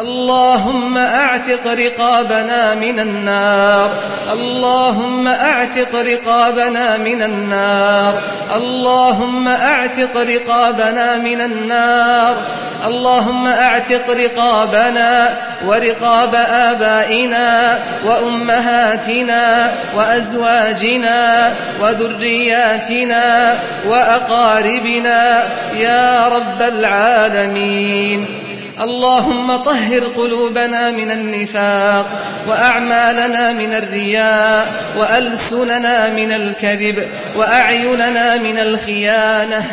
اللهم أعتق رقابنا من النار. اللهم أعتق رقابنا من النار. اللهم أعتق رقابنا من النار. اللهم أعتق رقابنا ورقاب آبائنا وأمهاتنا وأزواجنا وذرياتنا وأقاربنا. يا رب العالمين. اللهم طهر قلوبنا من النفاق وأعمالنا من الرياء وألسننا من الكذب وأعيننا من الخيانة